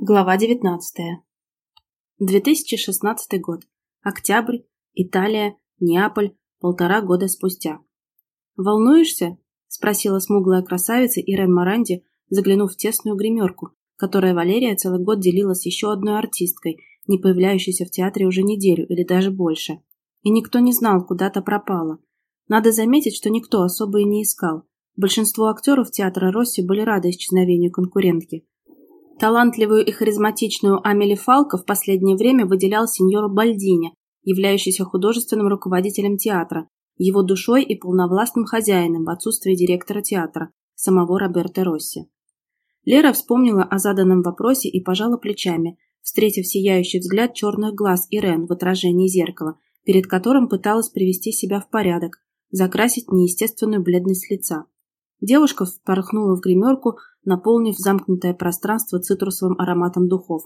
Глава 19. 2016 год. Октябрь. Италия. Неаполь. Полтора года спустя. «Волнуешься?» – спросила смуглая красавица Ирен Маранди, заглянув в тесную гримерку, которая Валерия целый год делила с еще одной артисткой, не появляющейся в театре уже неделю или даже больше. И никто не знал, куда-то пропала. Надо заметить, что никто особо и не искал. Большинство актеров театра Росси были рады исчезновению конкурентки – Талантливую и харизматичную Амели Фалко в последнее время выделял сеньор Бальдини, являющийся художественным руководителем театра, его душой и полновластным хозяином в отсутствие директора театра, самого Роберто Росси. Лера вспомнила о заданном вопросе и пожала плечами, встретив сияющий взгляд черных глаз Ирен в отражении зеркала, перед которым пыталась привести себя в порядок, закрасить неестественную бледность лица. Девушка впорхнула в гримерку, наполнив замкнутое пространство цитрусовым ароматом духов.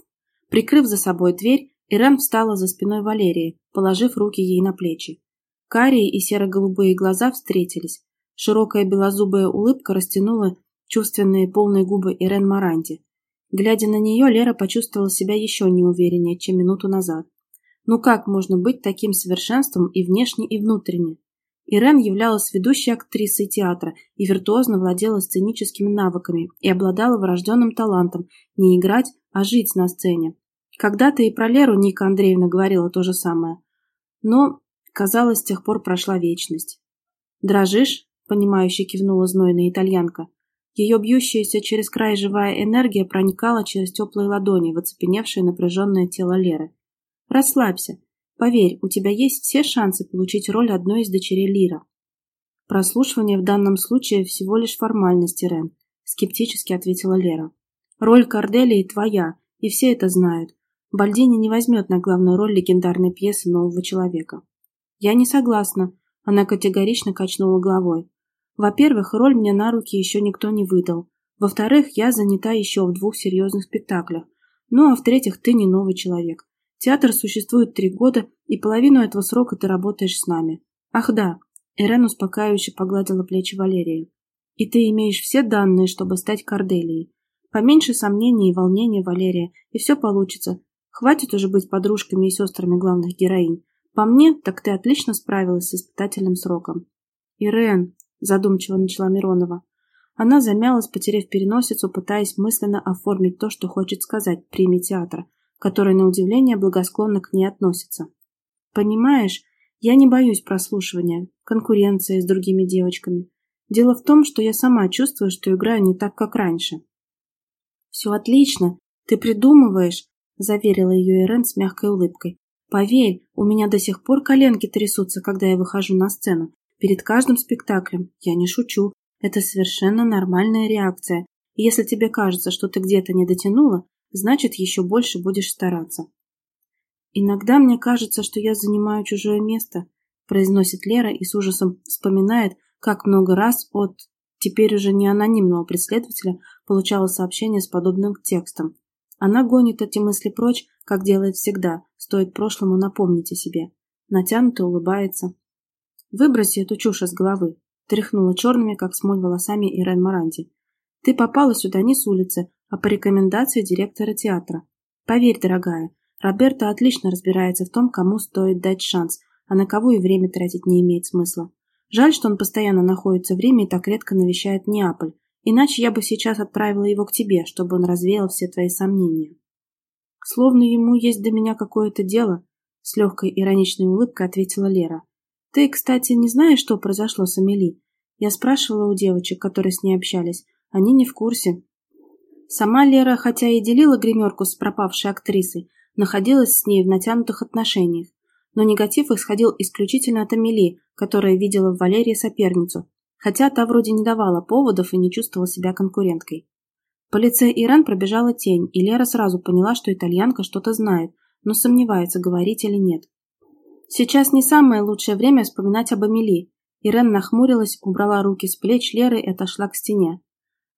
Прикрыв за собой дверь, Ирен встала за спиной Валерии, положив руки ей на плечи. Карие и серо-голубые глаза встретились. Широкая белозубая улыбка растянула чувственные полные губы Ирен Маранди. Глядя на нее, Лера почувствовала себя еще неувереннее, чем минуту назад. Ну как можно быть таким совершенством и внешне, и внутренне? Ирен являлась ведущей актрисой театра и виртуозно владела сценическими навыками и обладала врожденным талантом не играть, а жить на сцене. Когда-то и про Леру Ника Андреевна говорила то же самое. Но, казалось, с тех пор прошла вечность. «Дрожишь?» – понимающе кивнула знойная итальянка. Ее бьющаяся через край живая энергия проникала через теплые ладони в оцепеневшее напряженное тело Леры. «Расслабься. Поверь, у тебя есть все шансы получить роль одной из дочерей Лира. Прослушивание в данном случае всего лишь формальность, Ирен, скептически ответила Лера. Роль Корделии твоя, и все это знают. Бальдини не возьмет на главную роль легендарной пьесы нового человека. Я не согласна, она категорично качнула головой. Во-первых, роль мне на руки еще никто не выдал. Во-вторых, я занята еще в двух серьезных спектаклях. Ну а в-третьих, ты не новый человек. Театр существует три года, и половину этого срока ты работаешь с нами. Ах да, Ирен успокаивающе погладила плечи Валерии. И ты имеешь все данные, чтобы стать Корделией. Поменьше сомнений и волнения, Валерия, и все получится. Хватит уже быть подружками и сестрами главных героинь. По мне, так ты отлично справилась с испытательным сроком. Ирен, задумчиво начала Миронова. Она замялась, потеряв переносицу, пытаясь мысленно оформить то, что хочет сказать при театра который, на удивление, благосклонно к ней относится. Понимаешь, я не боюсь прослушивания, конкуренции с другими девочками. Дело в том, что я сама чувствую, что играю не так, как раньше. Все отлично, ты придумываешь, заверила ее Ирен с мягкой улыбкой. Поверь, у меня до сих пор коленки трясутся, когда я выхожу на сцену. Перед каждым спектаклем. Я не шучу. Это совершенно нормальная реакция. Если тебе кажется, что ты где-то не дотянула, значит, еще больше будешь стараться. «Иногда мне кажется, что я занимаю чужое место», произносит Лера и с ужасом вспоминает, как много раз от теперь уже не анонимного преследователя получала сообщение с подобным текстом. Она гонит эти мысли прочь, как делает всегда, стоит прошлому напомнить о себе. Натянуто улыбается. «Выброси эту чушь из головы», тряхнула черными, как смоль, волосами Ирен Маранди. «Ты попала сюда не с улицы, а по рекомендации директора театра. Поверь, дорогая, Роберто отлично разбирается в том, кому стоит дать шанс, а на кого и время тратить не имеет смысла. Жаль, что он постоянно находится в Риме и так редко навещает Неаполь, иначе я бы сейчас отправила его к тебе, чтобы он развеял все твои сомнения. Словно ему есть до меня какое-то дело, с легкой ироничной улыбкой ответила Лера. Ты, кстати, не знаешь, что произошло с Амели? Я спрашивала у девочек, которые с ней общались. Они не в курсе. Сама Лера, хотя и делила гримерку с пропавшей актрисой, находилась с ней в натянутых отношениях. Но негатив исходил исключительно от Амели, которая видела в Валерии соперницу, хотя та вроде не давала поводов и не чувствовала себя конкуренткой. По лице Иран пробежала тень, и Лера сразу поняла, что итальянка что-то знает, но сомневается, говорить или нет. Сейчас не самое лучшее время вспоминать об Амели. Ирен нахмурилась, убрала руки с плеч Леры и отошла к стене.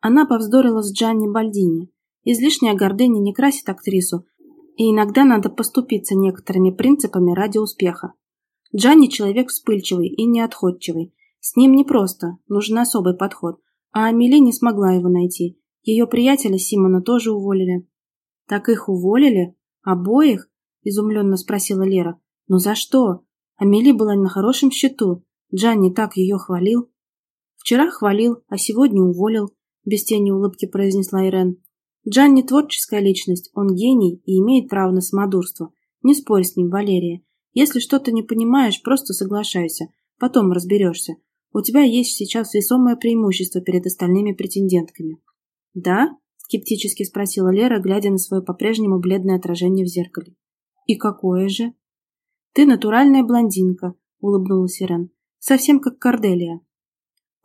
Она повздорила с Джанни Бальдини. Излишняя гордыня не красит актрису, и иногда надо поступиться некоторыми принципами ради успеха. Джанни человек вспыльчивый и неотходчивый. С ним непросто, нужен особый подход. А Амели не смогла его найти. Ее приятеля Симона тоже уволили. Так их уволили? Обоих? Изумленно спросила Лера. Но за что? Амели была на хорошем счету. Джанни так ее хвалил. Вчера хвалил, а сегодня уволил, без тени улыбки произнесла Ирен. Джанни творческая личность, он гений и имеет право на самодурство. Не спорь с ним, Валерия. Если что-то не понимаешь, просто соглашайся. Потом разберешься. У тебя есть сейчас весомое преимущество перед остальными претендентками. Да? Скептически спросила Лера, глядя на свое по-прежнему бледное отражение в зеркале. И какое же? Ты натуральная блондинка, улыбнулась Ирен. Совсем как Корделия.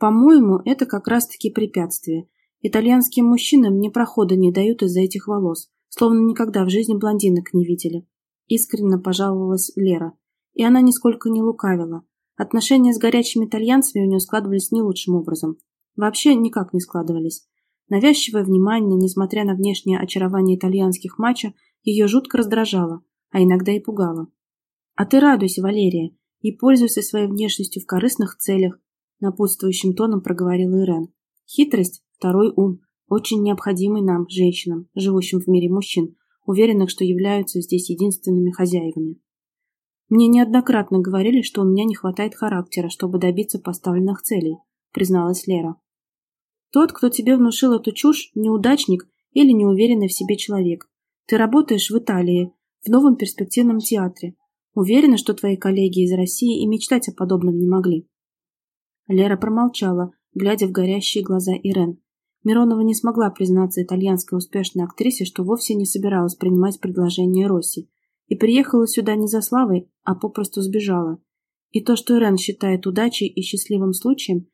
По-моему, это как раз-таки препятствие. Итальянским мужчинам ни прохода не дают из-за этих волос, словно никогда в жизни блондинок не видели. Искренне пожаловалась Лера. И она нисколько не лукавила. Отношения с горячими итальянцами у нее складывались не лучшим образом. Вообще никак не складывались. Навязчивое внимание, несмотря на внешнее очарование итальянских мачо, ее жутко раздражало, а иногда и пугало. «А ты радуйся, Валерия, и пользуйся своей внешностью в корыстных целях», напутствующим тоном проговорила Ирен. «Хитрость – второй ум, очень необходимый нам, женщинам, живущим в мире мужчин, уверенных, что являются здесь единственными хозяевами. Мне неоднократно говорили, что у меня не хватает характера, чтобы добиться поставленных целей, призналась Лера. Тот, кто тебе внушил эту чушь, неудачник или неуверенный в себе человек. Ты работаешь в Италии, в новом перспективном театре. Уверена, что твои коллеги из России и мечтать о подобном не могли. Лера промолчала, глядя в горящие глаза Ирен. Миронова не смогла признаться итальянской успешной актрисе, что вовсе не собиралась принимать предложение Росси, и приехала сюда не за славой, а попросту сбежала. И то, что Ирен считает удачей и счастливым случаем,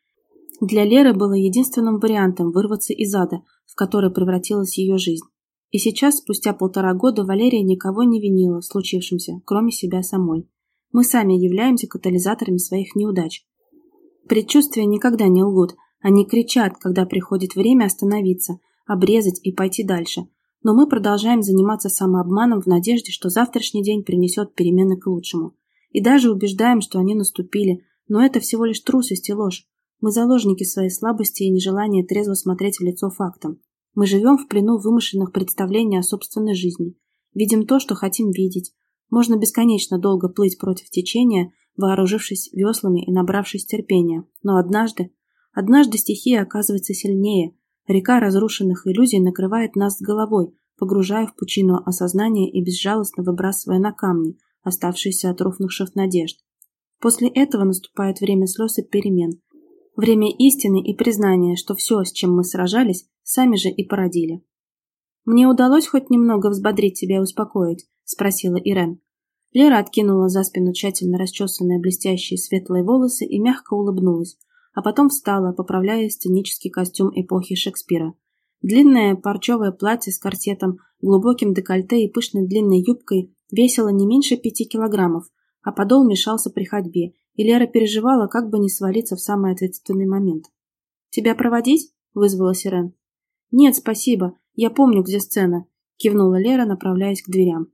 для Леры было единственным вариантом вырваться из ада, в который превратилась ее жизнь. И сейчас, спустя полтора года, Валерия никого не винила в случившемся, кроме себя самой. Мы сами являемся катализаторами своих неудач. Предчувствия никогда не лгут, они кричат, когда приходит время остановиться, обрезать и пойти дальше. Но мы продолжаем заниматься самообманом в надежде, что завтрашний день принесет перемены к лучшему. И даже убеждаем, что они наступили, но это всего лишь трусость и ложь. Мы заложники своей слабости и нежелания трезво смотреть в лицо фактам. Мы живем в плену вымышленных представлений о собственной жизни. Видим то, что хотим видеть. Можно бесконечно долго плыть против течения, вооружившись веслами и набравшись терпения. Но однажды, однажды стихия оказывается сильнее. Река разрушенных иллюзий накрывает нас с головой, погружая в пучину осознания и безжалостно выбрасывая на камни, оставшиеся от рухнувших надежд. После этого наступает время слез и перемен, Время истины и признания, что все, с чем мы сражались, сами же и породили. «Мне удалось хоть немного взбодрить тебя и успокоить?» – спросила Ирен. Лера откинула за спину тщательно расчесанные блестящие светлые волосы и мягко улыбнулась, а потом встала, поправляя сценический костюм эпохи Шекспира. Длинное парчевое платье с корсетом, глубоким декольте и пышной длинной юбкой весило не меньше пяти килограммов, а подол мешался при ходьбе, и Лера переживала, как бы не свалиться в самый ответственный момент. «Тебя проводить?» – вызвала Сирен. «Нет, спасибо. Я помню, где сцена», – кивнула Лера, направляясь к дверям.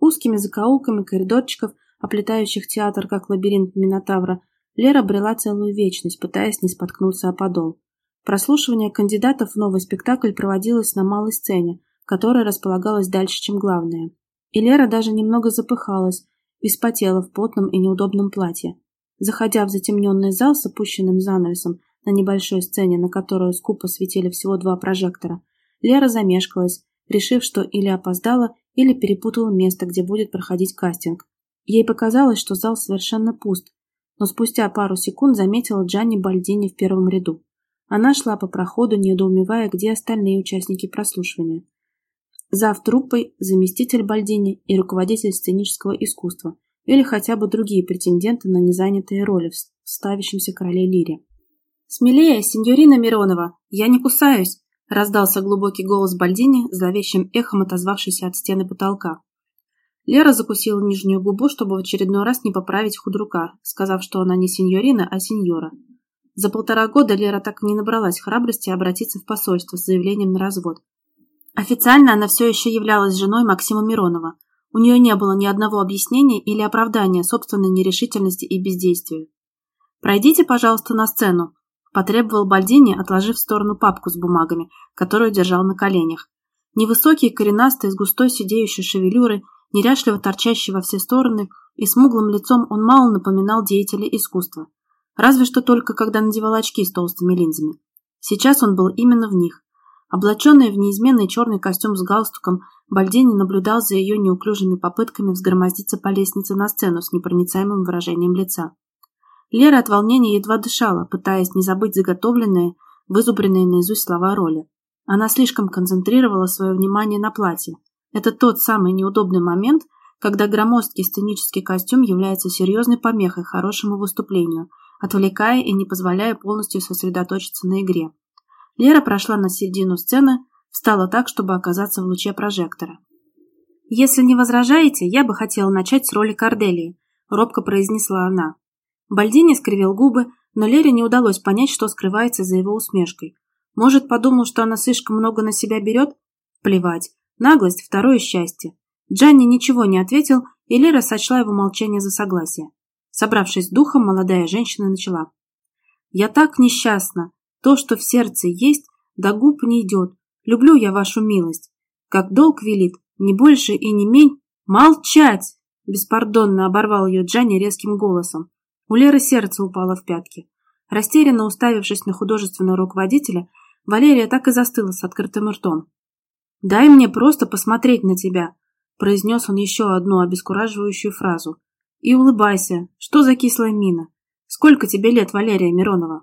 Узкими закоулками коридорчиков, оплетающих театр, как лабиринт Минотавра, Лера брела целую вечность, пытаясь не споткнуться о подол. Прослушивание кандидатов в новый спектакль проводилось на малой сцене, которая располагалась дальше, чем главная. И Лера даже немного запыхалась, и спотела в плотном и неудобном платье. Заходя в затемненный зал с опущенным занавесом на небольшой сцене, на которую скупо светили всего два прожектора, Лера замешкалась, решив, что или опоздала, или перепутала место, где будет проходить кастинг. Ей показалось, что зал совершенно пуст, но спустя пару секунд заметила Джанни Бальдини в первом ряду. Она шла по проходу, недоумевая, где остальные участники прослушивания. Зав труппой, заместитель Бальдини и руководитель сценического искусства – или хотя бы другие претенденты на незанятые роли в ставящемся короле Лире. «Смелее, сеньорина Миронова! Я не кусаюсь!» – раздался глубокий голос Бальдини, зловещим эхом отозвавшийся от стены потолка. Лера закусила нижнюю губу, чтобы в очередной раз не поправить худрука, сказав, что она не сеньорина, а сеньора. За полтора года Лера так и не набралась храбрости обратиться в посольство с заявлением на развод. Официально она все еще являлась женой Максима Миронова – у нее не было ни одного объяснения или оправдания собственной нерешительности и бездействия. «Пройдите, пожалуйста, на сцену», – потребовал Бальдини, отложив в сторону папку с бумагами, которую держал на коленях. Невысокий, коренастый, с густой сидеющей шевелюрой, неряшливо торчащий во все стороны и смуглым лицом он мало напоминал деятеля искусства. Разве что только когда надевал очки с толстыми линзами. Сейчас он был именно в них. Облаченный в неизменный черный костюм с галстуком, Бальдини наблюдал за ее неуклюжими попытками взгромоздиться по лестнице на сцену с непроницаемым выражением лица. Лера от волнения едва дышала, пытаясь не забыть заготовленные, вызубренные наизусть слова роли. Она слишком концентрировала свое внимание на платье. Это тот самый неудобный момент, когда громоздкий сценический костюм является серьезной помехой хорошему выступлению, отвлекая и не позволяя полностью сосредоточиться на игре. Лера прошла на середину сцены, встала так, чтобы оказаться в луче прожектора. «Если не возражаете, я бы хотела начать с роли Корделии», – робко произнесла она. Бальдини скривил губы, но Лере не удалось понять, что скрывается за его усмешкой. Может, подумал, что она слишком много на себя берет? Плевать. Наглость – второе счастье. Джанни ничего не ответил, и Лера сочла его молчание за согласие. Собравшись духом, молодая женщина начала. «Я так несчастна. То, что в сердце есть, до губ не идет. Люблю я вашу милость. Как долг велит, не больше и не мень. Молчать!» Беспардонно оборвал ее Джанни резким голосом. У Леры сердце упало в пятки. Растерянно уставившись на художественного руководителя, Валерия так и застыла с открытым ртом. «Дай мне просто посмотреть на тебя», – произнес он еще одну обескураживающую фразу. «И улыбайся. Что за кислая мина? Сколько тебе лет, Валерия Миронова?»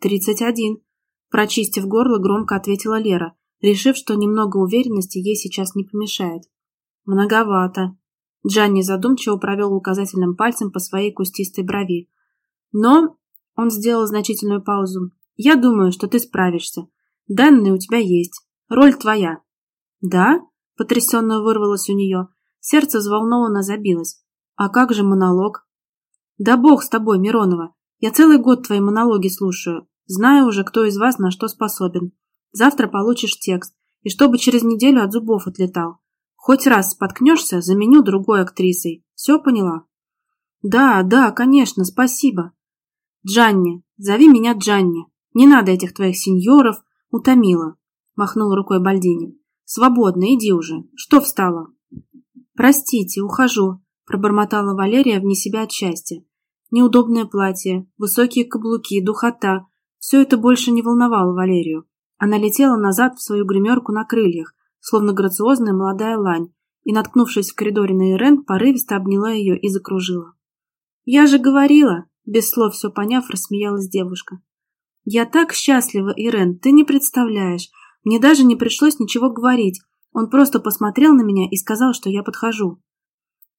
«Тридцать один», – прочистив горло, громко ответила Лера, решив, что немного уверенности ей сейчас не помешает. «Многовато». Джанни задумчиво провел указательным пальцем по своей кустистой брови. «Но...» – он сделал значительную паузу. «Я думаю, что ты справишься. Данные у тебя есть. Роль твоя». «Да?» – потрясенно вырвалось у нее. Сердце взволнованно забилось. «А как же монолог?» «Да бог с тобой, Миронова. Я целый год твои монологи слушаю. Знаю уже, кто из вас на что способен. Завтра получишь текст, и чтобы через неделю от зубов отлетал. Хоть раз споткнешься, заменю другой актрисой. Все поняла? Да, да, конечно, спасибо. Джанни, зови меня Джанни. Не надо этих твоих сеньоров. Утомила. Махнул рукой Бальдини. Свободно, иди уже. Что встала? Простите, ухожу. Пробормотала Валерия вне себя от счастья. Неудобное платье, высокие каблуки, духота. Все это больше не волновало Валерию. Она летела назад в свою гримерку на крыльях, словно грациозная молодая лань, и, наткнувшись в коридоре на Ирен, порывисто обняла ее и закружила. «Я же говорила!» – без слов все поняв, рассмеялась девушка. «Я так счастлива, Ирен, ты не представляешь. Мне даже не пришлось ничего говорить. Он просто посмотрел на меня и сказал, что я подхожу».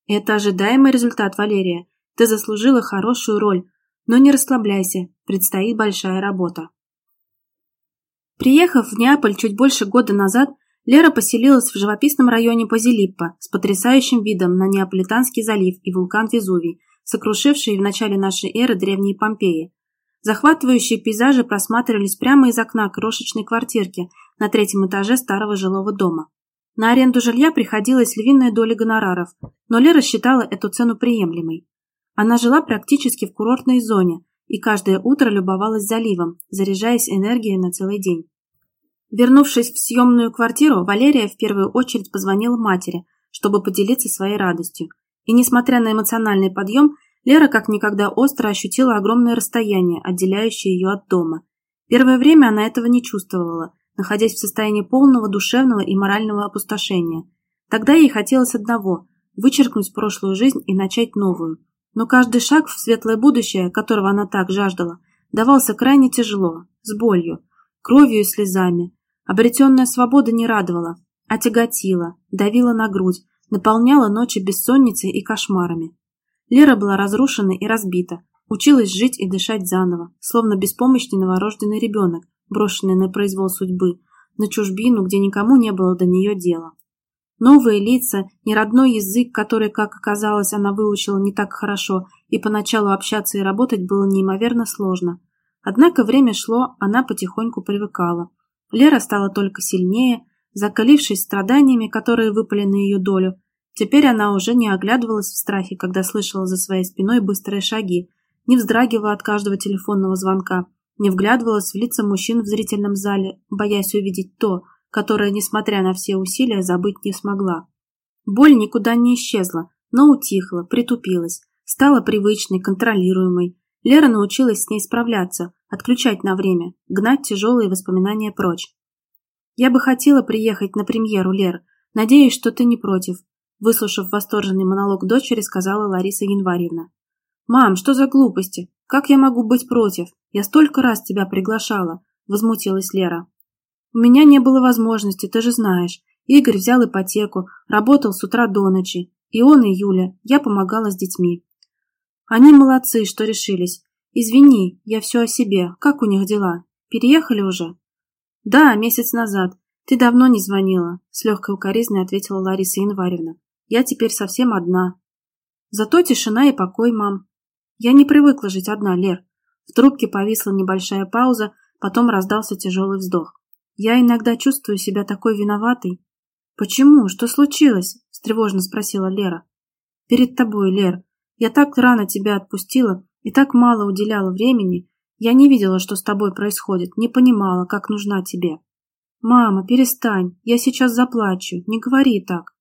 «Это ожидаемый результат, Валерия. Ты заслужила хорошую роль, но не расслабляйся, предстоит большая работа. Приехав в Неаполь чуть больше года назад, Лера поселилась в живописном районе Позилиппо с потрясающим видом на Неаполитанский залив и вулкан Везувий, сокрушивший в начале нашей эры древние Помпеи. Захватывающие пейзажи просматривались прямо из окна крошечной квартирки на третьем этаже старого жилого дома. На аренду жилья приходилась львиная доля гонораров, но Лера считала эту цену приемлемой. Она жила практически в курортной зоне и каждое утро любовалась заливом, заряжаясь энергией на целый день. Вернувшись в съемную квартиру, Валерия в первую очередь позвонила матери, чтобы поделиться своей радостью. И несмотря на эмоциональный подъем, Лера как никогда остро ощутила огромное расстояние, отделяющее ее от дома. Первое время она этого не чувствовала, находясь в состоянии полного душевного и морального опустошения. Тогда ей хотелось одного – вычеркнуть прошлую жизнь и начать новую – но каждый шаг в светлое будущее, которого она так жаждала, давался крайне тяжело, с болью, кровью и слезами. Обретенная свобода не радовала, а тяготила, давила на грудь, наполняла ночи бессонницей и кошмарами. Лера была разрушена и разбита, училась жить и дышать заново, словно беспомощный новорожденный ребенок, брошенный на произвол судьбы, на чужбину, где никому не было до нее дела. Новые лица, неродной язык, который, как оказалось, она выучила не так хорошо, и поначалу общаться и работать было неимоверно сложно. Однако время шло, она потихоньку привыкала. Лера стала только сильнее, закалившись страданиями, которые выпали на ее долю. Теперь она уже не оглядывалась в страхе, когда слышала за своей спиной быстрые шаги, не вздрагивала от каждого телефонного звонка, не вглядывалась в лица мужчин в зрительном зале, боясь увидеть то, которое, несмотря на все усилия, забыть не смогла. Боль никуда не исчезла, но утихла, притупилась, стала привычной, контролируемой. Лера научилась с ней справляться, отключать на время, гнать тяжелые воспоминания прочь. «Я бы хотела приехать на премьеру, Лер. Надеюсь, что ты не против», выслушав восторженный монолог дочери, сказала Лариса Январьевна. «Мам, что за глупости? Как я могу быть против? Я столько раз тебя приглашала», возмутилась Лера. «У меня не было возможности, ты же знаешь. Игорь взял ипотеку, работал с утра до ночи. И он, и Юля. Я помогала с детьми. Они молодцы, что решились. Извини, я все о себе. Как у них дела? Переехали уже? Да, месяц назад. Ты давно не звонила, с легкой укоризной ответила Лариса Январевна. Я теперь совсем одна. Зато тишина и покой, мам. Я не привыкла жить одна, Лер. В трубке повисла небольшая пауза, потом раздался тяжелый вздох. Я иногда чувствую себя такой виноватой. Почему? Что случилось? встревоженно спросила Лера. Перед тобой, Лер. Я так рано тебя отпустила и так мало уделяла времени. Я не видела, что с тобой происходит, не понимала, как нужна тебе. Мама, перестань, я сейчас заплачу, не говори так.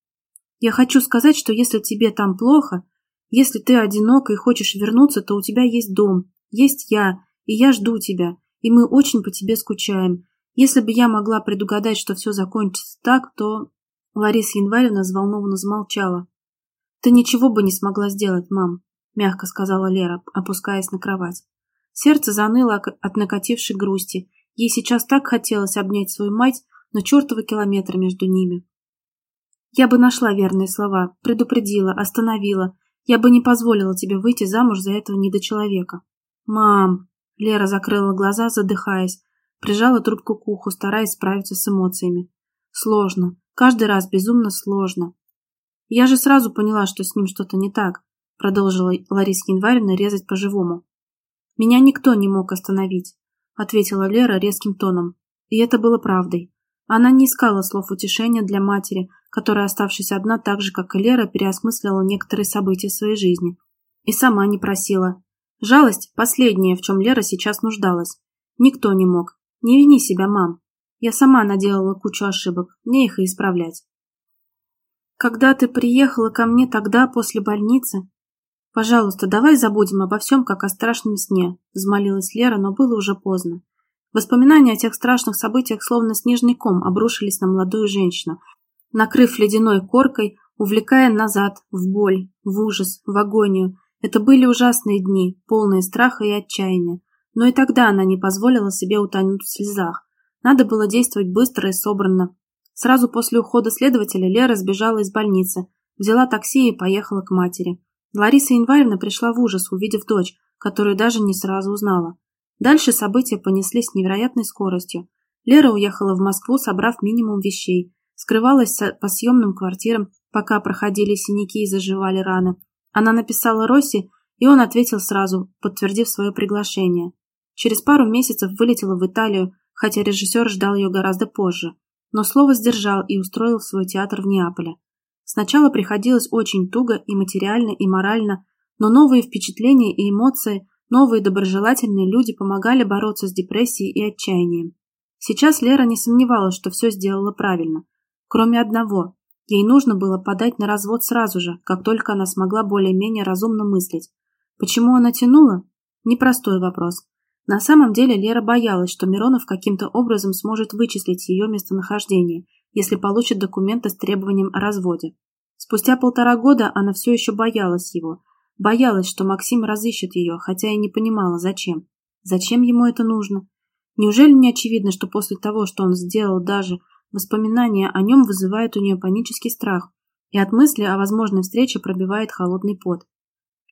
Я хочу сказать, что если тебе там плохо, если ты одинока и хочешь вернуться, то у тебя есть дом, есть я, и я жду тебя, и мы очень по тебе скучаем. Если бы я могла предугадать, что все закончится так, то... Лариса Январевна взволнованно замолчала. «Ты ничего бы не смогла сделать, мам», — мягко сказала Лера, опускаясь на кровать. Сердце заныло от накатившей грусти. Ей сейчас так хотелось обнять свою мать, но чертовы километры между ними. Я бы нашла верные слова, предупредила, остановила. Я бы не позволила тебе выйти замуж за этого недочеловека. «Мам!» — Лера закрыла глаза, задыхаясь, прижала трубку к уху, стараясь справиться с эмоциями. «Сложно. Каждый раз безумно сложно. Я же сразу поняла, что с ним что-то не так, продолжила Лариса Январевна резать по-живому. Меня никто не мог остановить, ответила Лера резким тоном. И это было правдой. Она не искала слов утешения для матери, которая, оставшись одна так же, как и Лера, переосмыслила некоторые события своей жизни. И сама не просила. Жалость – последнее, в чем Лера сейчас нуждалась. Никто не мог. Не вини себя, мам. Я сама наделала кучу ошибок, мне их и исправлять. Когда ты приехала ко мне тогда, после больницы... Пожалуйста, давай забудем обо всем, как о страшном сне, взмолилась Лера, но было уже поздно. Воспоминания о тех страшных событиях словно снежный ком обрушились на молодую женщину, накрыв ледяной коркой, увлекая назад, в боль, в ужас, в агонию. Это были ужасные дни, полные страха и отчаяния. Но и тогда она не позволила себе утонуть в слезах. Надо было действовать быстро и собранно. Сразу после ухода следователя Лера сбежала из больницы, взяла такси и поехала к матери. Лариса Январевна пришла в ужас, увидев дочь, которую даже не сразу узнала. Дальше события понеслись с невероятной скоростью. Лера уехала в Москву, собрав минимум вещей, скрывалась по съемным квартирам, пока проходили синяки и заживали раны. Она написала Росе, и он ответил сразу, подтвердив свое приглашение. Через пару месяцев вылетела в Италию, хотя режиссер ждал ее гораздо позже, но слово сдержал и устроил свой театр в Неаполе. Сначала приходилось очень туго и материально, и морально, но новые впечатления и эмоции, новые доброжелательные люди помогали бороться с депрессией и отчаянием. Сейчас Лера не сомневалась, что все сделала правильно. Кроме одного. Ей нужно было подать на развод сразу же, как только она смогла более-менее разумно мыслить. Почему она тянула? Непростой вопрос. На самом деле Лера боялась, что Миронов каким-то образом сможет вычислить ее местонахождение, если получит документы с требованием о разводе. Спустя полтора года она все еще боялась его. Боялась, что Максим разыщет ее, хотя и не понимала, зачем. Зачем ему это нужно? Неужели не очевидно, что после того, что он сделал, даже воспоминания о нем вызывают у нее панический страх, и от мысли о возможной встрече пробивает холодный пот.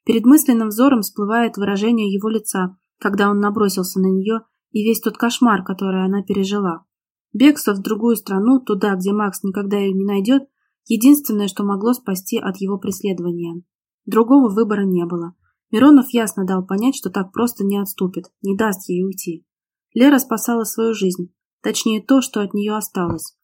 Перед мысленным взором всплывает выражение его лица, когда он набросился на нее, и весь тот кошмар, который она пережила. Бегство в другую страну, туда, где Макс никогда ее не найдет, единственное, что могло спасти от его преследования. Другого выбора не было. Миронов ясно дал понять, что так просто не отступит, не даст ей уйти. Лера спасала свою жизнь, точнее то, что от нее осталось.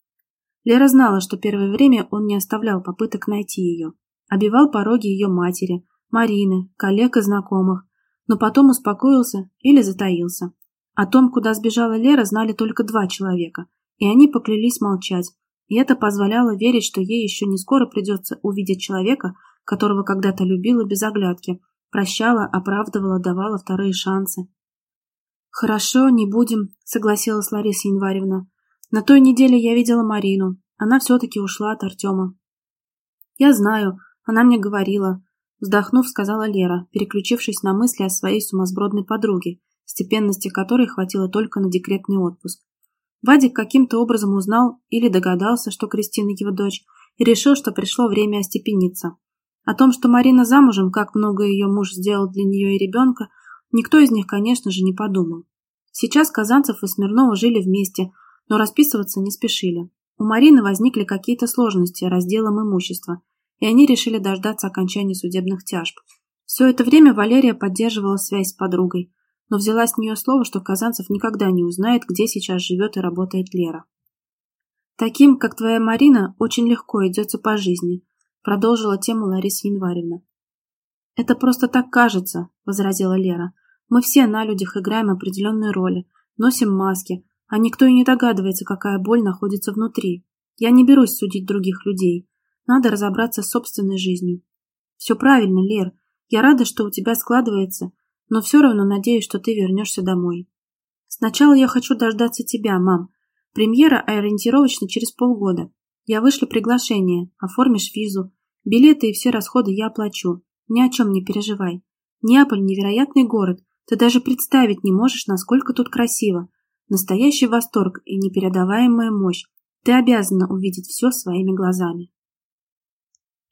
Лера знала, что первое время он не оставлял попыток найти ее. Обивал пороги ее матери, Марины, коллег и знакомых, но потом успокоился или затаился. О том, куда сбежала Лера, знали только два человека и они поклялись молчать, и это позволяло верить, что ей еще не скоро придется увидеть человека, которого когда-то любила без оглядки, прощала, оправдывала, давала вторые шансы. «Хорошо, не будем», — согласилась Лариса Январевна. «На той неделе я видела Марину. Она все-таки ушла от Артема». «Я знаю, она мне говорила», — вздохнув, сказала Лера, переключившись на мысли о своей сумасбродной подруге, степенности которой хватило только на декретный отпуск. Вадик каким-то образом узнал или догадался, что Кристина его дочь, и решил, что пришло время остепениться. О том, что Марина замужем, как много ее муж сделал для нее и ребенка, никто из них, конечно же, не подумал. Сейчас Казанцев и Смирнова жили вместе, но расписываться не спешили. У Марины возникли какие-то сложности разделом имущества, и они решили дождаться окончания судебных тяжб. Все это время Валерия поддерживала связь с подругой, но взяла с нее слово, что Казанцев никогда не узнает, где сейчас живет и работает Лера. «Таким, как твоя Марина, очень легко идется по жизни», продолжила тему Лариса Январевна. «Это просто так кажется», — возразила Лера. «Мы все на людях играем определенные роли, носим маски, а никто и не догадывается, какая боль находится внутри. Я не берусь судить других людей. Надо разобраться с собственной жизнью». «Все правильно, Лер. Я рада, что у тебя складывается, но все равно надеюсь, что ты вернешься домой. Сначала я хочу дождаться тебя, мам. Премьера ориентировочно через полгода. Я вышлю приглашение, оформишь визу, билеты и все расходы я оплачу. Ни о чем не переживай. Неаполь – невероятный город. Ты даже представить не можешь, насколько тут красиво. Настоящий восторг и непередаваемая мощь. Ты обязана увидеть все своими глазами.